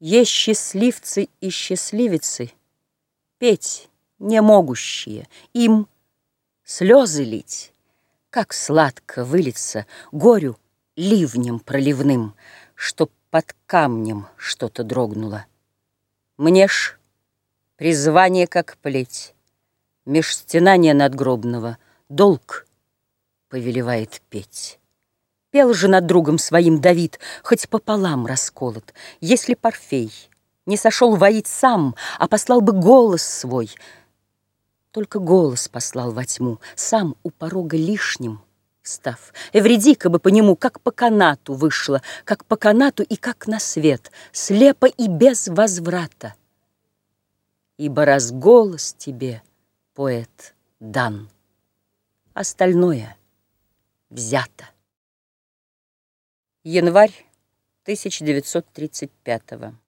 Есть счастливцы и счастливицы, Петь не могущие, им слезы лить, Как сладко вылиться горю ливнем проливным, Чтоб под камнем что-то дрогнуло. Мне ж призвание, как плеть, Меж стенания надгробного долг повелевает петь. Пел же над другом своим Давид, Хоть пополам расколот, Если Парфей не сошел воить сам, А послал бы голос свой, Только голос послал во тьму, Сам у порога лишним став. Эвредика бы по нему, как по канату вышла, Как по канату и как на свет, Слепо и без возврата. Ибо раз голос тебе, поэт, дан, Остальное взято. Январь 1935